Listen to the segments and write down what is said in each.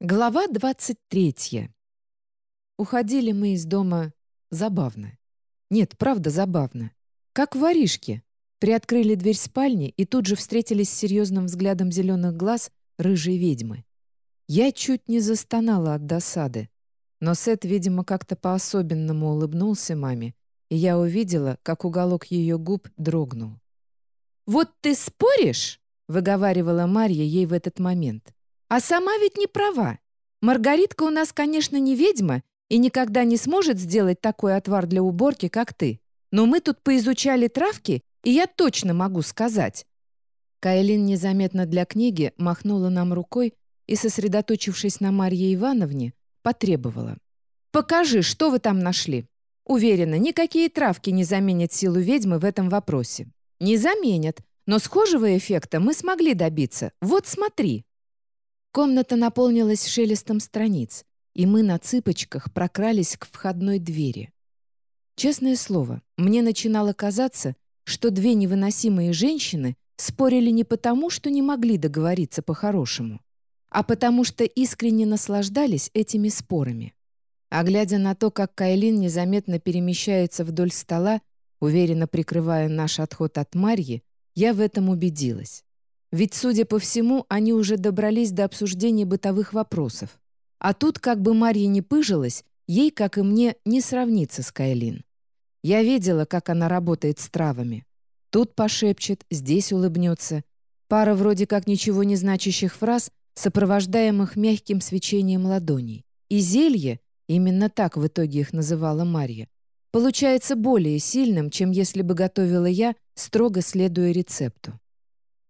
Глава 23. Уходили мы из дома забавно. Нет, правда, забавно. Как воришки. Приоткрыли дверь спальни и тут же встретились с серьезным взглядом зеленых глаз рыжей ведьмы. Я чуть не застонала от досады. Но Сет, видимо, как-то по-особенному улыбнулся маме, и я увидела, как уголок ее губ дрогнул. «Вот ты споришь?» — выговаривала Марья ей в этот момент. А сама ведь не права. Маргаритка у нас, конечно, не ведьма и никогда не сможет сделать такой отвар для уборки, как ты. Но мы тут поизучали травки, и я точно могу сказать». Кайлин незаметно для книги махнула нам рукой и, сосредоточившись на Марье Ивановне, потребовала. «Покажи, что вы там нашли. Уверена, никакие травки не заменят силу ведьмы в этом вопросе. Не заменят, но схожего эффекта мы смогли добиться. Вот смотри». Комната наполнилась шелестом страниц, и мы на цыпочках прокрались к входной двери. Честное слово, мне начинало казаться, что две невыносимые женщины спорили не потому, что не могли договориться по-хорошему, а потому что искренне наслаждались этими спорами. А глядя на то, как Кайлин незаметно перемещается вдоль стола, уверенно прикрывая наш отход от Марьи, я в этом убедилась. Ведь, судя по всему, они уже добрались до обсуждения бытовых вопросов. А тут, как бы Марья не пыжилась, ей, как и мне, не сравнится с Кайлин. Я видела, как она работает с травами. Тут пошепчет, здесь улыбнется. Пара вроде как ничего не значащих фраз, сопровождаемых мягким свечением ладоней. И зелье, именно так в итоге их называла Марья, получается более сильным, чем если бы готовила я, строго следуя рецепту.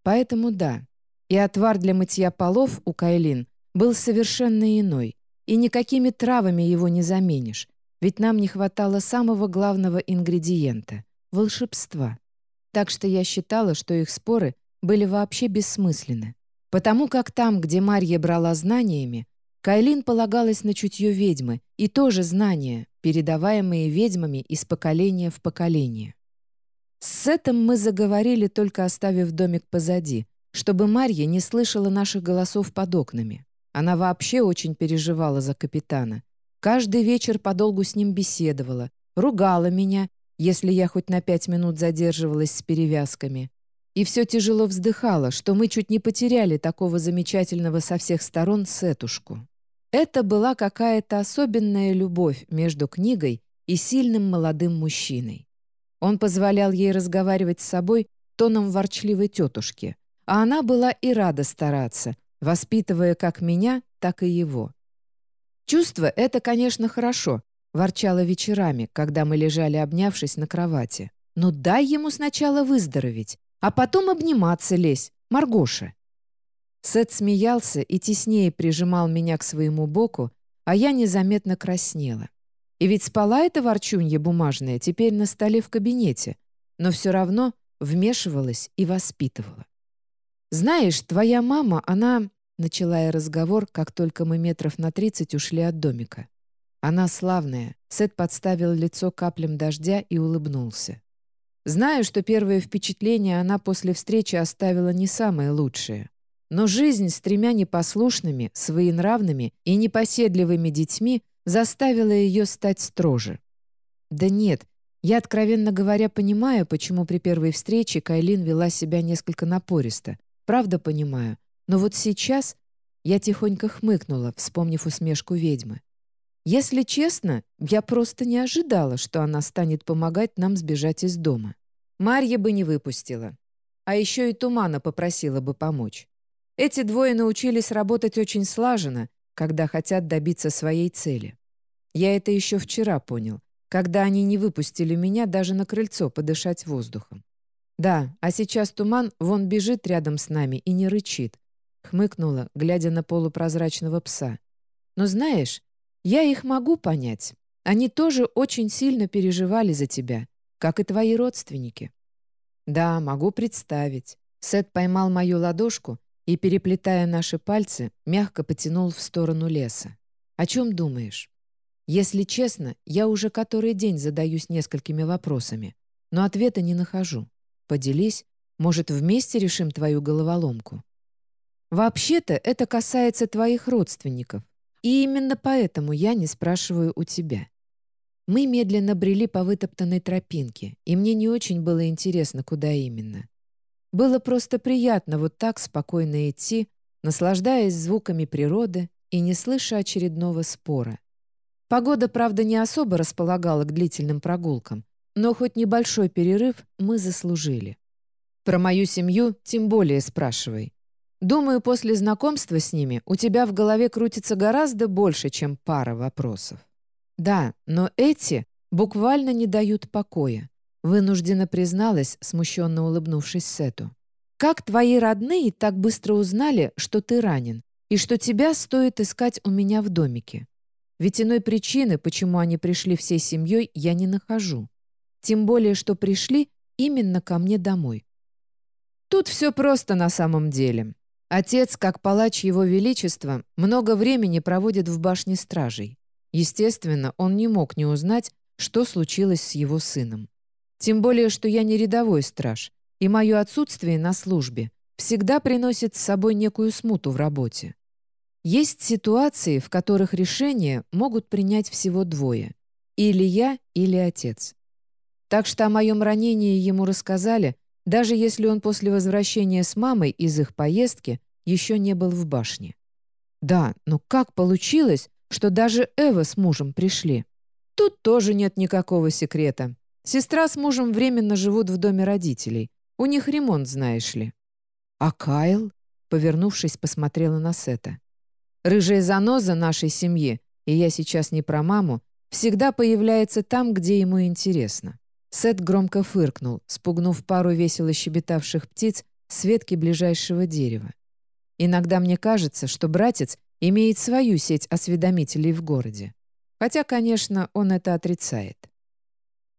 Поэтому да, и отвар для мытья полов у Кайлин был совершенно иной, и никакими травами его не заменишь, ведь нам не хватало самого главного ингредиента — волшебства. Так что я считала, что их споры были вообще бессмысленны. Потому как там, где Марья брала знаниями, Кайлин полагалась на чутье ведьмы, и тоже знания, передаваемые ведьмами из поколения в поколение. С этим мы заговорили, только оставив домик позади, чтобы Марья не слышала наших голосов под окнами. Она вообще очень переживала за капитана. Каждый вечер подолгу с ним беседовала, ругала меня, если я хоть на пять минут задерживалась с перевязками. И все тяжело вздыхала, что мы чуть не потеряли такого замечательного со всех сторон сетушку. Это была какая-то особенная любовь между книгой и сильным молодым мужчиной. Он позволял ей разговаривать с собой тоном ворчливой тетушки, а она была и рада стараться, воспитывая как меня, так и его. «Чувство — это, конечно, хорошо», — ворчала вечерами, когда мы лежали, обнявшись на кровати. «Но дай ему сначала выздороветь, а потом обниматься лезь, Маргоша». Сет смеялся и теснее прижимал меня к своему боку, а я незаметно краснела. И ведь спала эта ворчунья бумажная теперь на столе в кабинете, но все равно вмешивалась и воспитывала. «Знаешь, твоя мама, она...» — начала я разговор, как только мы метров на тридцать ушли от домика. «Она славная». Сет подставил лицо каплям дождя и улыбнулся. «Знаю, что первое впечатление она после встречи оставила не самое лучшее. Но жизнь с тремя непослушными, своенравными и непоседливыми детьми заставила ее стать строже. Да нет, я, откровенно говоря, понимаю, почему при первой встрече Кайлин вела себя несколько напористо. Правда понимаю. Но вот сейчас я тихонько хмыкнула, вспомнив усмешку ведьмы. Если честно, я просто не ожидала, что она станет помогать нам сбежать из дома. Марья бы не выпустила. А еще и Тумана попросила бы помочь. Эти двое научились работать очень слаженно, когда хотят добиться своей цели. Я это еще вчера понял, когда они не выпустили меня даже на крыльцо подышать воздухом. Да, а сейчас туман вон бежит рядом с нами и не рычит. Хмыкнула, глядя на полупрозрачного пса. Но знаешь, я их могу понять. Они тоже очень сильно переживали за тебя, как и твои родственники. Да, могу представить. Сет поймал мою ладошку и, переплетая наши пальцы, мягко потянул в сторону леса. «О чем думаешь?» «Если честно, я уже который день задаюсь несколькими вопросами, но ответа не нахожу. Поделись, может, вместе решим твою головоломку?» Вообще-то это касается твоих родственников. И именно поэтому я не спрашиваю у тебя. Мы медленно брели по вытоптанной тропинке, и мне не очень было интересно, куда именно. Было просто приятно вот так спокойно идти, наслаждаясь звуками природы и не слыша очередного спора. Погода, правда, не особо располагала к длительным прогулкам, но хоть небольшой перерыв мы заслужили. Про мою семью тем более спрашивай. Думаю, после знакомства с ними у тебя в голове крутится гораздо больше, чем пара вопросов. Да, но эти буквально не дают покоя. Вынужденно призналась, смущенно улыбнувшись Сету. «Как твои родные так быстро узнали, что ты ранен, и что тебя стоит искать у меня в домике? Ведь иной причины, почему они пришли всей семьей, я не нахожу. Тем более, что пришли именно ко мне домой. Тут все просто на самом деле. Отец, как палач его величества, много времени проводит в башне стражей. Естественно, он не мог не узнать, что случилось с его сыном. Тем более, что я не рядовой страж, и мое отсутствие на службе всегда приносит с собой некую смуту в работе. Есть ситуации, в которых решения могут принять всего двое. Или я, или отец. Так что о моем ранении ему рассказали, даже если он после возвращения с мамой из их поездки еще не был в башне. Да, но как получилось, что даже Эва с мужем пришли. Тут тоже нет никакого секрета. Сестра с мужем временно живут в доме родителей. У них ремонт, знаешь ли. А Кайл, повернувшись, посмотрела на Сета. Рыжая заноза нашей семьи, и я сейчас не про маму, всегда появляется там, где ему интересно. Сет громко фыркнул, спугнув пару весело щебетавших птиц с ветки ближайшего дерева. Иногда мне кажется, что братец имеет свою сеть осведомителей в городе. Хотя, конечно, он это отрицает.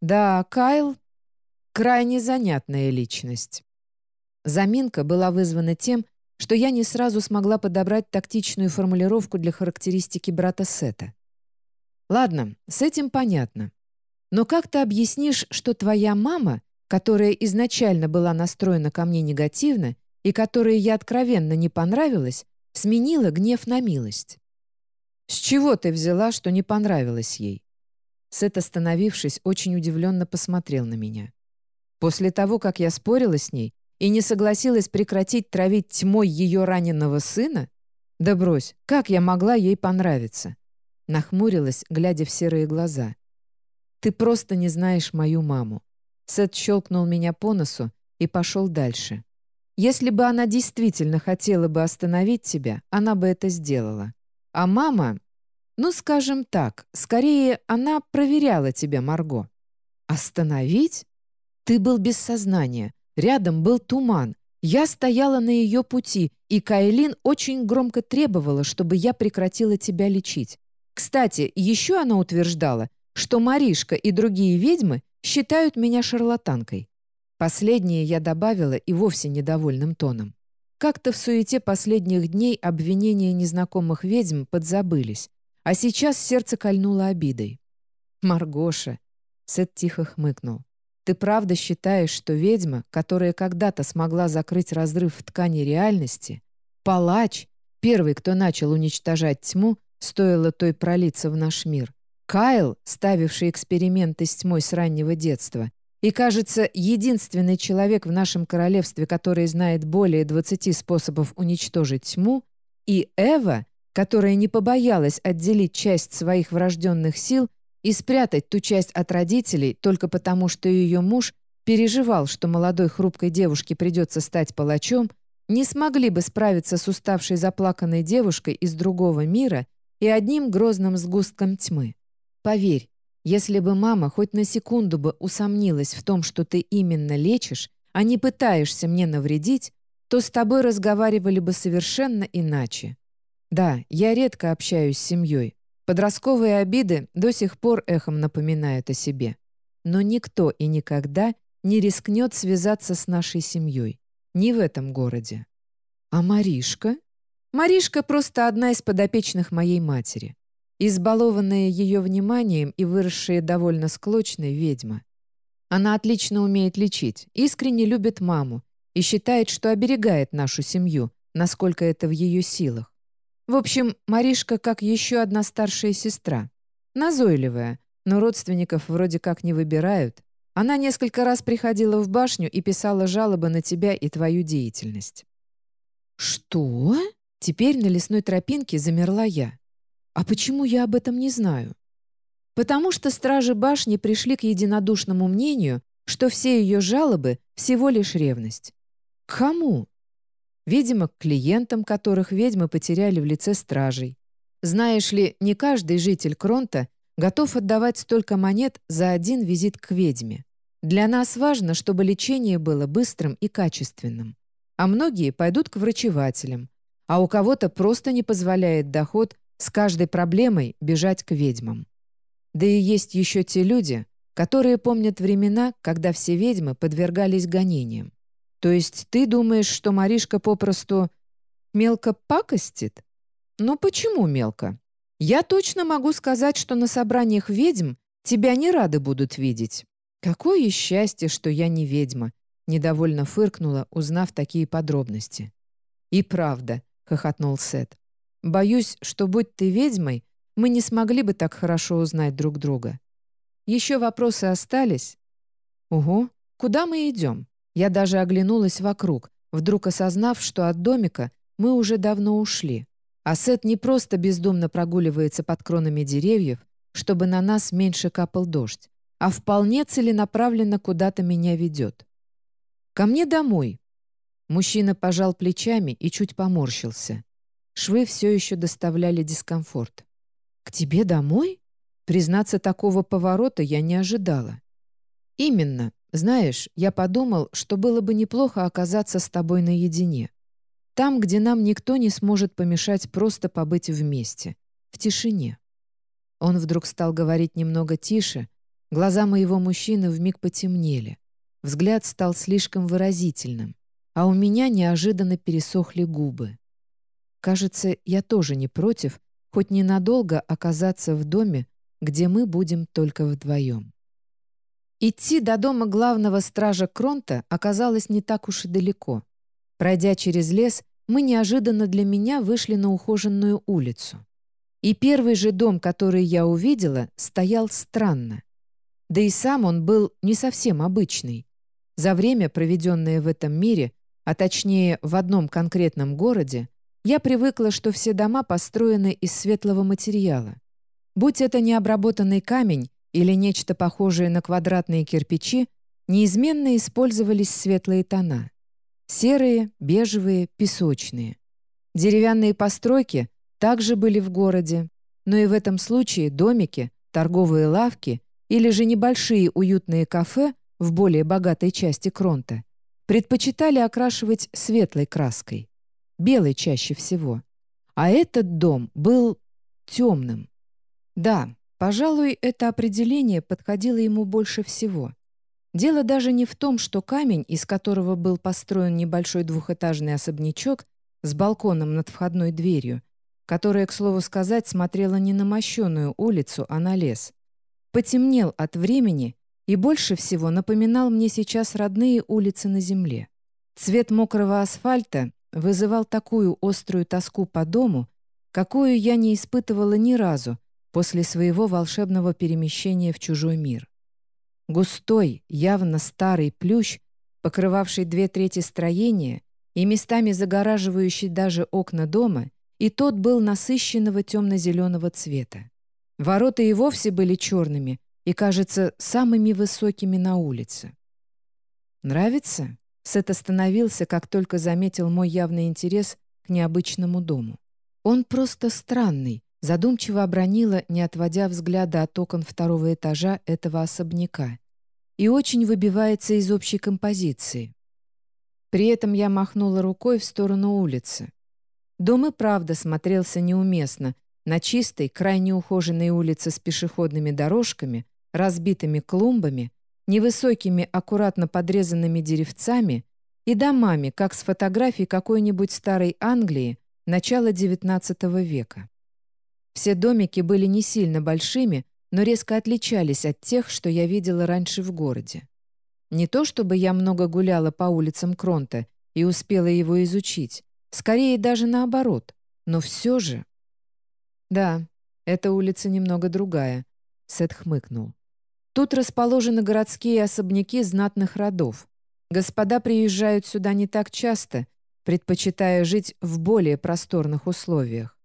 Да, Кайл — крайне занятная личность. Заминка была вызвана тем, что я не сразу смогла подобрать тактичную формулировку для характеристики брата Сета. Ладно, с этим понятно. Но как ты объяснишь, что твоя мама, которая изначально была настроена ко мне негативно и которой я откровенно не понравилась, Сменила гнев на милость. «С чего ты взяла, что не понравилось ей?» Сет, остановившись, очень удивленно посмотрел на меня. После того, как я спорила с ней и не согласилась прекратить травить тьмой ее раненого сына? Да брось, как я могла ей понравиться? Нахмурилась, глядя в серые глаза. «Ты просто не знаешь мою маму». Сет щелкнул меня по носу и пошел дальше. Если бы она действительно хотела бы остановить тебя, она бы это сделала. А мама... Ну, скажем так, скорее она проверяла тебя, Марго. Остановить? Ты был без сознания. Рядом был туман. Я стояла на ее пути, и Кайлин очень громко требовала, чтобы я прекратила тебя лечить. Кстати, еще она утверждала, что Маришка и другие ведьмы считают меня шарлатанкой. Последнее я добавила и вовсе недовольным тоном. Как-то в суете последних дней обвинения незнакомых ведьм подзабылись, а сейчас сердце кольнуло обидой. «Маргоша!» — Сет тихо хмыкнул. «Ты правда считаешь, что ведьма, которая когда-то смогла закрыть разрыв в ткани реальности, палач, первый, кто начал уничтожать тьму, стоило той пролиться в наш мир, Кайл, ставивший эксперименты с тьмой с раннего детства, и, кажется, единственный человек в нашем королевстве, который знает более 20 способов уничтожить тьму, и Эва, которая не побоялась отделить часть своих врожденных сил и спрятать ту часть от родителей только потому, что ее муж переживал, что молодой хрупкой девушке придется стать палачом, не смогли бы справиться с уставшей заплаканной девушкой из другого мира и одним грозным сгустком тьмы. Поверь, если бы мама хоть на секунду бы усомнилась в том, что ты именно лечишь, а не пытаешься мне навредить, то с тобой разговаривали бы совершенно иначе. Да, я редко общаюсь с семьей. Подростковые обиды до сих пор эхом напоминают о себе. Но никто и никогда не рискнет связаться с нашей семьей. Не в этом городе. А Маришка? Маришка просто одна из подопечных моей матери. Избалованная ее вниманием и выросшая довольно склочной ведьма. Она отлично умеет лечить, искренне любит маму и считает, что оберегает нашу семью, насколько это в ее силах. В общем, Маришка как еще одна старшая сестра. Назойливая, но родственников вроде как не выбирают. Она несколько раз приходила в башню и писала жалобы на тебя и твою деятельность. «Что?» Теперь на лесной тропинке замерла я. «А почему я об этом не знаю?» Потому что стражи башни пришли к единодушному мнению, что все ее жалобы — всего лишь ревность. К кому? Видимо, к клиентам, которых ведьмы потеряли в лице стражей. Знаешь ли, не каждый житель Кронта готов отдавать столько монет за один визит к ведьме. Для нас важно, чтобы лечение было быстрым и качественным. А многие пойдут к врачевателям, а у кого-то просто не позволяет доход с каждой проблемой бежать к ведьмам. Да и есть еще те люди, которые помнят времена, когда все ведьмы подвергались гонениям. То есть ты думаешь, что Маришка попросту мелко пакостит? Ну почему мелко? Я точно могу сказать, что на собраниях ведьм тебя не рады будут видеть. Какое счастье, что я не ведьма, недовольно фыркнула, узнав такие подробности. И правда, хохотнул Сет. Боюсь, что будь ты ведьмой, мы не смогли бы так хорошо узнать друг друга. Еще вопросы остались? Ого, куда мы идем? Я даже оглянулась вокруг, вдруг осознав, что от домика мы уже давно ушли. А Сет не просто бездумно прогуливается под кронами деревьев, чтобы на нас меньше капал дождь, а вполне целенаправленно куда-то меня ведет. «Ко мне домой». Мужчина пожал плечами и чуть поморщился. Швы все еще доставляли дискомфорт. «К тебе домой?» Признаться, такого поворота я не ожидала. «Именно. Знаешь, я подумал, что было бы неплохо оказаться с тобой наедине. Там, где нам никто не сможет помешать просто побыть вместе, в тишине. Он вдруг стал говорить немного тише, глаза моего мужчины вмиг потемнели, взгляд стал слишком выразительным, а у меня неожиданно пересохли губы. Кажется, я тоже не против хоть ненадолго оказаться в доме, где мы будем только вдвоем. Идти до дома главного стража Кронта оказалось не так уж и далеко. Пройдя через лес, мы неожиданно для меня вышли на ухоженную улицу. И первый же дом, который я увидела, стоял странно. Да и сам он был не совсем обычный. За время, проведенное в этом мире, а точнее в одном конкретном городе, я привыкла, что все дома построены из светлого материала. Будь это необработанный камень или нечто похожее на квадратные кирпичи, неизменно использовались светлые тона. Серые, бежевые, песочные. Деревянные постройки также были в городе, но и в этом случае домики, торговые лавки или же небольшие уютные кафе в более богатой части Кронта предпочитали окрашивать светлой краской, белой чаще всего. А этот дом был темным. Да, пожалуй, это определение подходило ему больше всего. Дело даже не в том, что камень, из которого был построен небольшой двухэтажный особнячок с балконом над входной дверью, которая, к слову сказать, смотрела не на мощеную улицу, а на лес, потемнел от времени и больше всего напоминал мне сейчас родные улицы на земле. Цвет мокрого асфальта вызывал такую острую тоску по дому, какую я не испытывала ни разу после своего волшебного перемещения в чужой мир. Густой, явно старый плющ, покрывавший две трети строения и местами загораживающий даже окна дома, и тот был насыщенного темно-зеленого цвета. Ворота и вовсе были черными и, кажется, самыми высокими на улице. «Нравится?» Сет остановился, как только заметил мой явный интерес к необычному дому. «Он просто странный», задумчиво обронила, не отводя взгляда от окон второго этажа этого особняка, и очень выбивается из общей композиции. При этом я махнула рукой в сторону улицы. Дом и правда смотрелся неуместно на чистой, крайне ухоженной улице с пешеходными дорожками, разбитыми клумбами, невысокими, аккуратно подрезанными деревцами и домами, как с фотографий какой-нибудь старой Англии начала XIX века. Все домики были не сильно большими, но резко отличались от тех, что я видела раньше в городе. Не то чтобы я много гуляла по улицам Кронта и успела его изучить, Скорее даже наоборот. Но все же... Да, эта улица немного другая, Сет хмыкнул. Тут расположены городские особняки знатных родов. Господа приезжают сюда не так часто, предпочитая жить в более просторных условиях.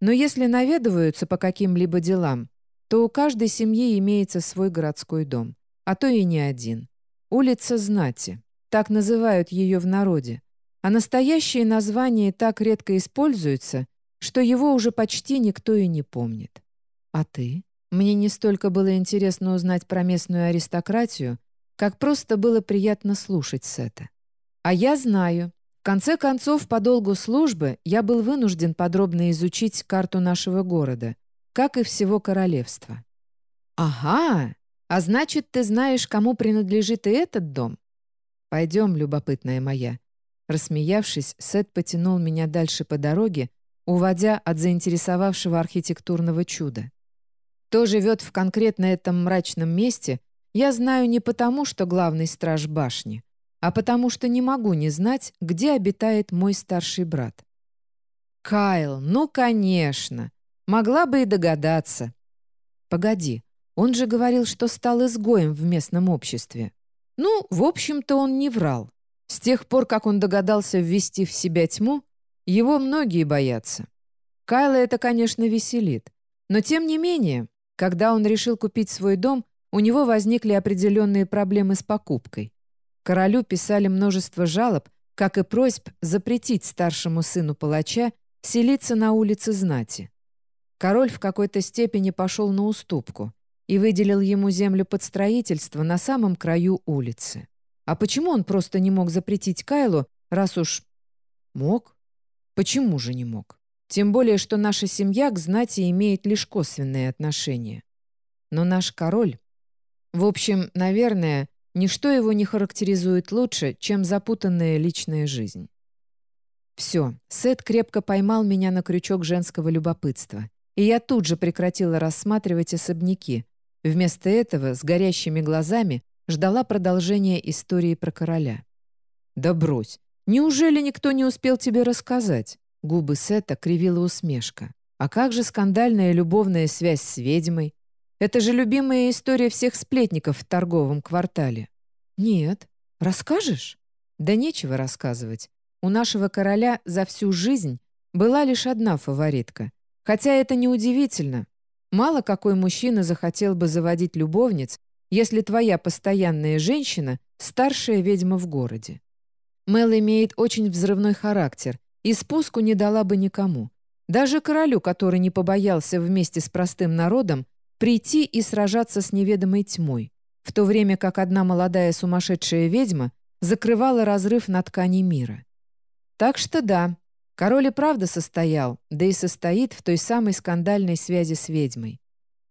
Но если наведываются по каким-либо делам, то у каждой семьи имеется свой городской дом, а то и не один. Улица Знати. Так называют ее в народе. А настоящее название так редко используется, что его уже почти никто и не помнит. А ты? Мне не столько было интересно узнать про местную аристократию, как просто было приятно слушать Сета. А я знаю. В конце концов, по долгу службы я был вынужден подробно изучить карту нашего города, как и всего королевства. «Ага! А значит, ты знаешь, кому принадлежит и этот дом?» «Пойдем, любопытная моя». Рассмеявшись, Сет потянул меня дальше по дороге, уводя от заинтересовавшего архитектурного чуда. Кто живет в конкретно этом мрачном месте, я знаю не потому, что главный страж башни, а потому что не могу не знать, где обитает мой старший брат. Кайл, ну, конечно. Могла бы и догадаться. Погоди, он же говорил, что стал изгоем в местном обществе. Ну, в общем-то, он не врал. С тех пор, как он догадался ввести в себя тьму, его многие боятся. Кайла это, конечно, веселит. Но тем не менее, когда он решил купить свой дом, у него возникли определенные проблемы с покупкой. Королю писали множество жалоб, как и просьб запретить старшему сыну палача селиться на улице знати. Король в какой-то степени пошел на уступку и выделил ему землю под строительство на самом краю улицы. А почему он просто не мог запретить Кайлу, раз уж... Мог? Почему же не мог? Тем более, что наша семья к знати имеет лишь косвенные отношения. Но наш король... В общем, наверное, ничто его не характеризует лучше, чем запутанная личная жизнь. Все, Сет крепко поймал меня на крючок женского любопытства, и я тут же прекратила рассматривать особняки. Вместо этого, с горящими глазами, ждала продолжения истории про короля. «Да брось! Неужели никто не успел тебе рассказать?» Губы Сета кривила усмешка. А как же скандальная любовная связь с ведьмой? Это же любимая история всех сплетников в торговом квартале. Нет. Расскажешь? Да нечего рассказывать. У нашего короля за всю жизнь была лишь одна фаворитка. Хотя это неудивительно. Мало какой мужчина захотел бы заводить любовниц, если твоя постоянная женщина — старшая ведьма в городе. Мел имеет очень взрывной характер и спуску не дала бы никому. Даже королю, который не побоялся вместе с простым народом прийти и сражаться с неведомой тьмой, в то время как одна молодая сумасшедшая ведьма закрывала разрыв на ткани мира. Так что да, король и правда состоял, да и состоит в той самой скандальной связи с ведьмой.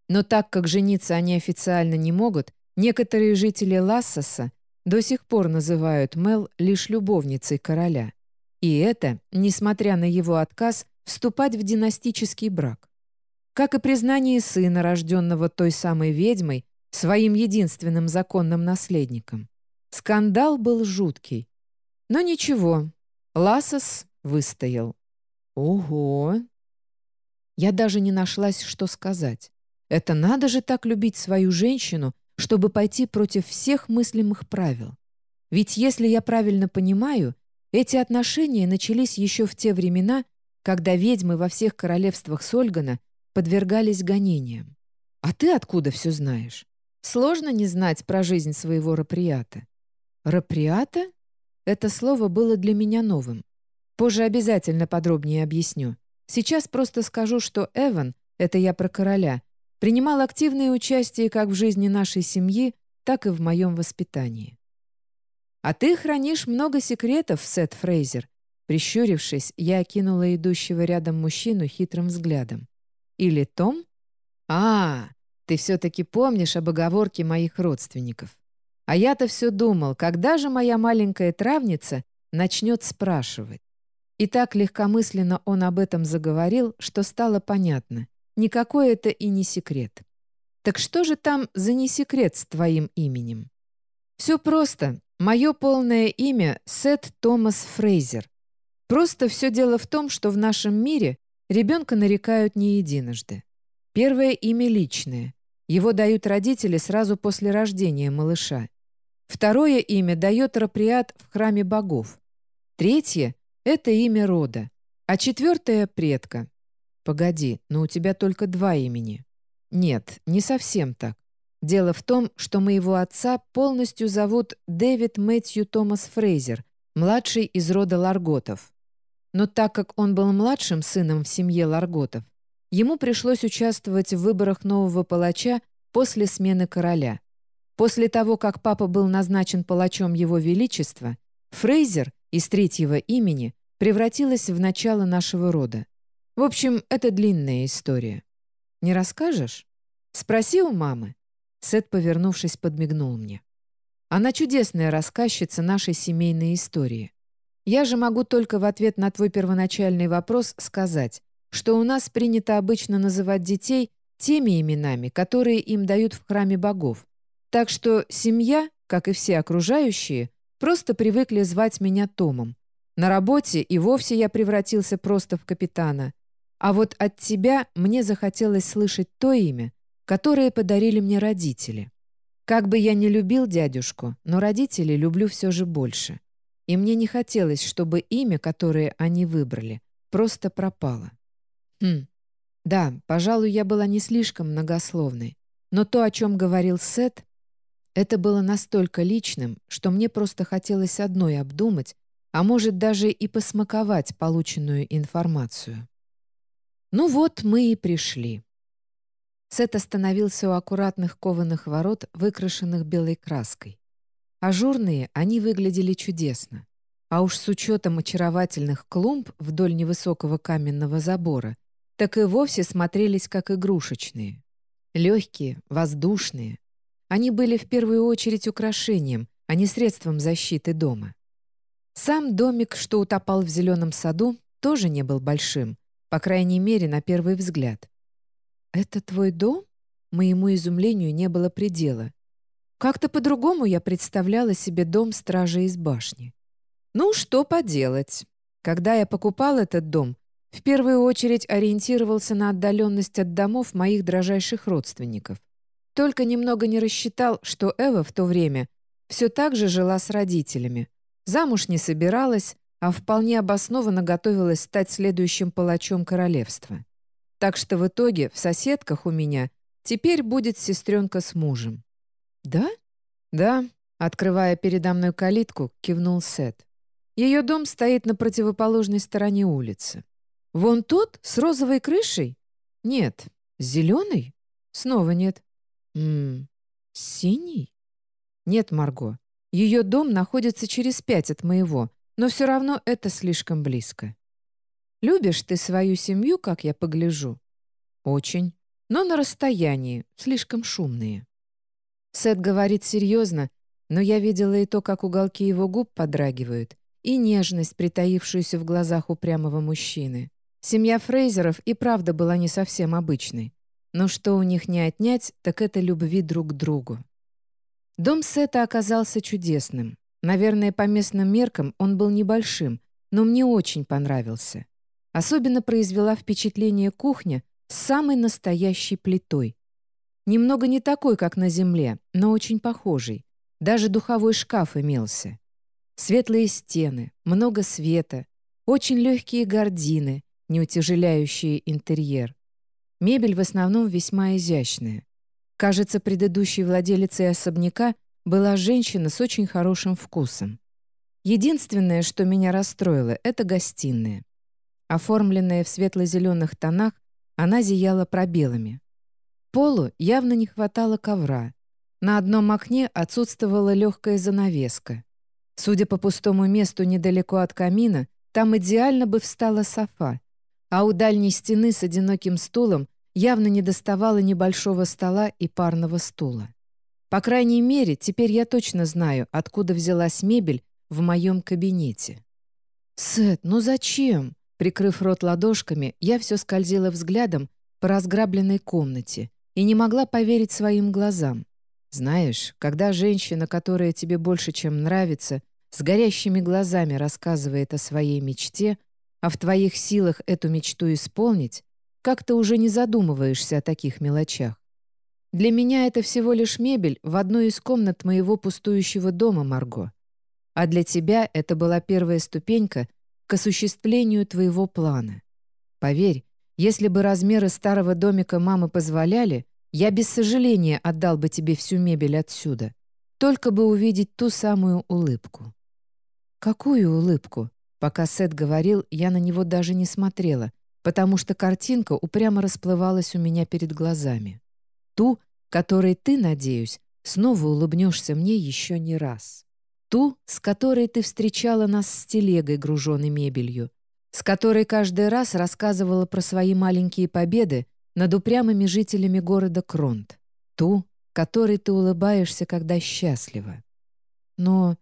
Но так как жениться они официально не могут, некоторые жители Лассоса до сих пор называют Мел лишь любовницей короля. И это, несмотря на его отказ вступать в династический брак. Как и признание сына, рожденного той самой ведьмой, своим единственным законным наследником. Скандал был жуткий. Но ничего, Ласос выстоял. Ого! Я даже не нашлась, что сказать. Это надо же так любить свою женщину, чтобы пойти против всех мыслимых правил. Ведь если я правильно понимаю, эти отношения начались еще в те времена, когда ведьмы во всех королевствах Сольгана подвергались гонениям. А ты откуда все знаешь? Сложно не знать про жизнь своего раприата. Раприата? Это слово было для меня новым. Позже обязательно подробнее объясню. Сейчас просто скажу, что Эван, это я про короля, принимал активное участие как в жизни нашей семьи, так и в моем воспитании. «А ты хранишь много секретов, Сет Фрейзер». Прищурившись, я окинула идущего рядом мужчину хитрым взглядом. «Или Том?» «А, ты все-таки помнишь об оговорке моих родственников. А я-то все думал, когда же моя маленькая травница начнет спрашивать. И так легкомысленно он об этом заговорил, что стало понятно. Никакой это и не секрет. Так что же там за не секрет с твоим именем? Все просто. Мое полное имя — Сет Томас Фрейзер. Просто все дело в том, что в нашем мире ребенка нарекают не единожды. Первое имя личное. Его дают родители сразу после рождения малыша. Второе имя дает раприат в храме богов. Третье — это имя рода. А четвертое — предка. Погоди, но у тебя только два имени. Нет, не совсем так. Дело в том, что моего отца полностью зовут Дэвид Мэтью Томас Фрейзер, младший из рода Ларготов. Но так как он был младшим сыном в семье Ларготов, ему пришлось участвовать в выборах нового палача после смены короля. После того, как папа был назначен палачом его величества, Фрейзер из третьего имени превратилась в начало нашего рода. В общем, это длинная история. Не расскажешь? Спроси у мамы. Сет, повернувшись, подмигнул мне. Она чудесная рассказчица нашей семейной истории. Я же могу только в ответ на твой первоначальный вопрос сказать, что у нас принято обычно называть детей теми именами, которые им дают в храме богов. Так что семья, как и все окружающие, просто привыкли звать меня Томом. На работе и вовсе я превратился просто в капитана. А вот от тебя мне захотелось слышать то имя, которое подарили мне родители. Как бы я ни любил дядюшку, но родителей люблю все же больше. И мне не хотелось, чтобы имя, которое они выбрали, просто пропало. Хм, да, пожалуй, я была не слишком многословной. Но то, о чем говорил Сет, это было настолько личным, что мне просто хотелось одной обдумать, а может даже и посмаковать полученную информацию. Ну вот мы и пришли. Сет остановился у аккуратных кованых ворот, выкрашенных белой краской. Ажурные они выглядели чудесно. А уж с учетом очаровательных клумб вдоль невысокого каменного забора, так и вовсе смотрелись как игрушечные. Легкие, воздушные. Они были в первую очередь украшением, а не средством защиты дома. Сам домик, что утопал в зеленом саду, тоже не был большим, по крайней мере, на первый взгляд. «Это твой дом?» Моему изумлению не было предела. Как-то по-другому я представляла себе дом стражи из башни. Ну, что поделать. Когда я покупал этот дом, в первую очередь ориентировался на отдаленность от домов моих дрожайших родственников. Только немного не рассчитал, что Эва в то время все так же жила с родителями, Замуж не собиралась, а вполне обоснованно готовилась стать следующим палачом королевства. Так что в итоге в соседках у меня теперь будет сестренка с мужем. «Да?» «Да», — открывая передо мной калитку, кивнул Сет. Ее дом стоит на противоположной стороне улицы. «Вон тот, с розовой крышей?» «Нет». «С зеленой?» «Снова нет». «Ммм, синий?» «Нет, Марго. Ее дом находится через пять от моего, но все равно это слишком близко. Любишь ты свою семью, как я погляжу? Очень. Но на расстоянии, слишком шумные. Сет говорит серьезно, но я видела и то, как уголки его губ подрагивают, и нежность, притаившуюся в глазах упрямого мужчины. Семья Фрейзеров и правда была не совсем обычной. Но что у них не отнять, так это любви друг к другу. Дом Сета оказался чудесным. Наверное, по местным меркам он был небольшим, но мне очень понравился. Особенно произвела впечатление кухня с самой настоящей плитой. Немного не такой, как на земле, но очень похожий. Даже духовой шкаф имелся. Светлые стены, много света, очень легкие гардины, не утяжеляющие интерьер. Мебель в основном весьма изящная. Кажется, предыдущей владелицей особняка была женщина с очень хорошим вкусом. Единственное, что меня расстроило, это гостиная. Оформленная в светло-зеленых тонах, она зияла пробелами. Полу явно не хватало ковра. На одном окне отсутствовала легкая занавеска. Судя по пустому месту недалеко от камина, там идеально бы встала софа, а у дальней стены с одиноким стулом явно не доставало небольшого стола и парного стула. По крайней мере, теперь я точно знаю, откуда взялась мебель в моем кабинете. «Сет, ну зачем?» Прикрыв рот ладошками, я все скользила взглядом по разграбленной комнате и не могла поверить своим глазам. Знаешь, когда женщина, которая тебе больше, чем нравится, с горящими глазами рассказывает о своей мечте, а в твоих силах эту мечту исполнить, как ты уже не задумываешься о таких мелочах. Для меня это всего лишь мебель в одной из комнат моего пустующего дома, Марго. А для тебя это была первая ступенька к осуществлению твоего плана. Поверь, если бы размеры старого домика мамы позволяли, я без сожаления отдал бы тебе всю мебель отсюда, только бы увидеть ту самую улыбку. Какую улыбку? Пока Сет говорил, я на него даже не смотрела, потому что картинка упрямо расплывалась у меня перед глазами. Ту, которой ты, надеюсь, снова улыбнешься мне еще не раз. Ту, с которой ты встречала нас с телегой, груженной мебелью, с которой каждый раз рассказывала про свои маленькие победы над упрямыми жителями города Кронт. Ту, которой ты улыбаешься, когда счастлива. Но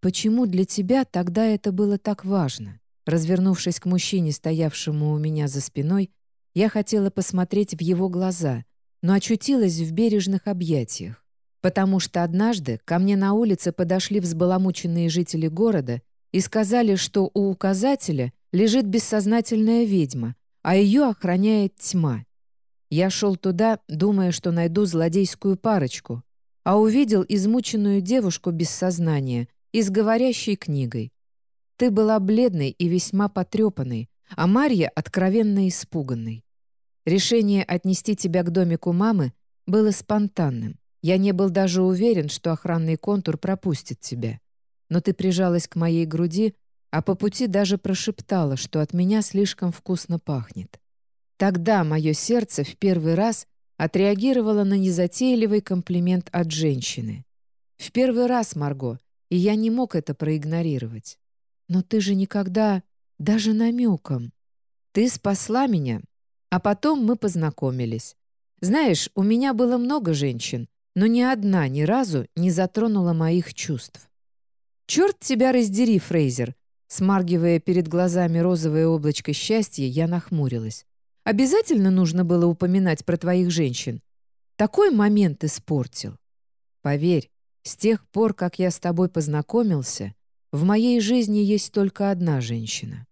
почему для тебя тогда это было так важно? Развернувшись к мужчине, стоявшему у меня за спиной, я хотела посмотреть в его глаза, но очутилась в бережных объятиях, потому что однажды ко мне на улице подошли взбаламученные жители города и сказали, что у указателя лежит бессознательная ведьма, а ее охраняет тьма. Я шел туда, думая, что найду злодейскую парочку, а увидел измученную девушку без сознания и с говорящей книгой. Ты была бледной и весьма потрепанной, а Марья откровенно испуганной. Решение отнести тебя к домику мамы было спонтанным. Я не был даже уверен, что охранный контур пропустит тебя. Но ты прижалась к моей груди, а по пути даже прошептала, что от меня слишком вкусно пахнет. Тогда мое сердце в первый раз отреагировало на незатейливый комплимент от женщины. В первый раз, Марго, и я не мог это проигнорировать. Но ты же никогда, даже намеком. Ты спасла меня, а потом мы познакомились. Знаешь, у меня было много женщин, но ни одна ни разу не затронула моих чувств. «Черт тебя раздери, Фрейзер!» Смаргивая перед глазами розовое облачко счастья, я нахмурилась. «Обязательно нужно было упоминать про твоих женщин. Такой момент испортил. Поверь, с тех пор, как я с тобой познакомился, в моей жизни есть только одна женщина.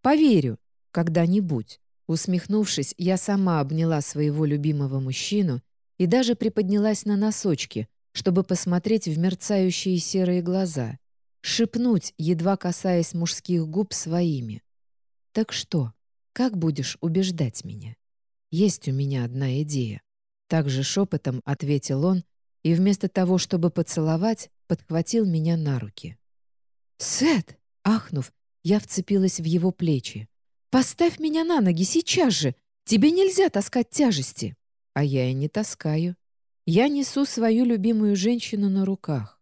Поверю, когда-нибудь. Усмехнувшись, я сама обняла своего любимого мужчину и даже приподнялась на носочки, чтобы посмотреть в мерцающие серые глаза, шепнуть, едва касаясь мужских губ своими. «Так что, как будешь убеждать меня? Есть у меня одна идея». Также шепотом ответил он и вместо того, чтобы поцеловать, подхватил меня на руки. «Сет!» — ахнув, я вцепилась в его плечи. «Поставь меня на ноги сейчас же! Тебе нельзя таскать тяжести!» А я и не таскаю. Я несу свою любимую женщину на руках.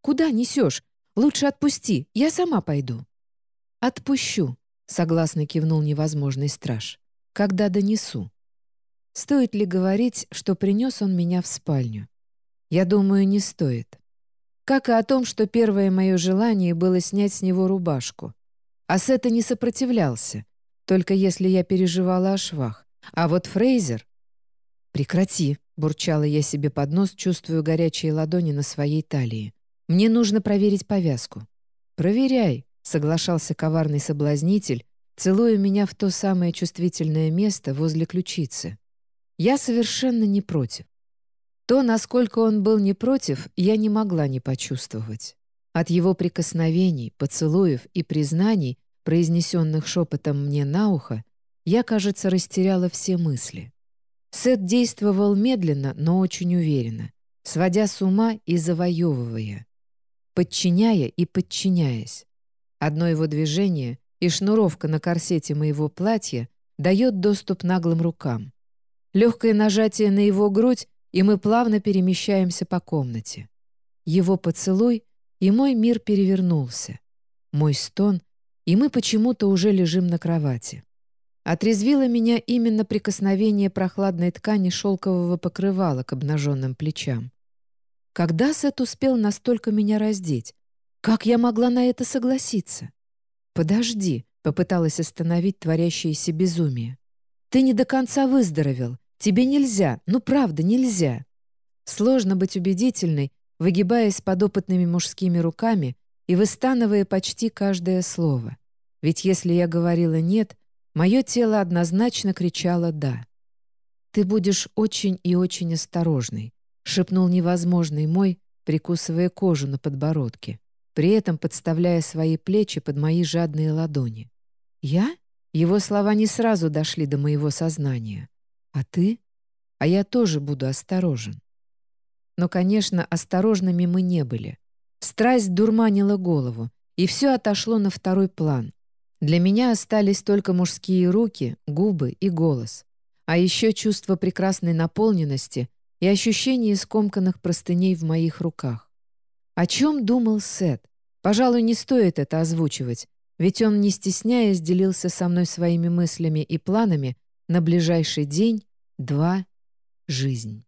«Куда несешь? Лучше отпусти, я сама пойду». «Отпущу», — согласно кивнул невозможный страж, «когда донесу». Стоит ли говорить, что принес он меня в спальню? Я думаю, не стоит. Как и о том, что первое мое желание было снять с него рубашку. А Сета не сопротивлялся, только если я переживала о швах. А вот Фрейзер... «Прекрати», — бурчала я себе под нос, чувствуя горячие ладони на своей талии. «Мне нужно проверить повязку». «Проверяй», — соглашался коварный соблазнитель, целуя меня в то самое чувствительное место возле ключицы. Я совершенно не против. То, насколько он был не против, я не могла не почувствовать. От его прикосновений, поцелуев и признаний, произнесенных шепотом мне на ухо, я, кажется, растеряла все мысли. Сет действовал медленно, но очень уверенно, сводя с ума и завоевывая, подчиняя и подчиняясь. Одно его движение и шнуровка на корсете моего платья дает доступ наглым рукам. Легкое нажатие на его грудь и мы плавно перемещаемся по комнате. Его поцелуй, и мой мир перевернулся. Мой стон, и мы почему-то уже лежим на кровати. Отрезвило меня именно прикосновение прохладной ткани шелкового покрывала к обнаженным плечам. Когда Сет успел настолько меня раздеть? Как я могла на это согласиться? «Подожди», — попыталась остановить творящееся безумие. «Ты не до конца выздоровел. Тебе нельзя, ну правда, нельзя. Сложно быть убедительной, выгибаясь под опытными мужскими руками и выстанывая почти каждое слово. Ведь если я говорила «нет», мое тело однозначно кричало «да». «Ты будешь очень и очень осторожный», — шепнул невозможный мой, прикусывая кожу на подбородке, при этом подставляя свои плечи под мои жадные ладони. «Я?» Его слова не сразу дошли до моего сознания. «А ты?» «А я тоже буду осторожен». Но, конечно, осторожными мы не были. Страсть дурманила голову, и все отошло на второй план. Для меня остались только мужские руки, губы и голос. А еще чувство прекрасной наполненности и ощущение скомканных простыней в моих руках. О чем думал Сет? Пожалуй, не стоит это озвучивать, ведь он, не стесняясь, делился со мной своими мыслями и планами на ближайший день, два, жизнь.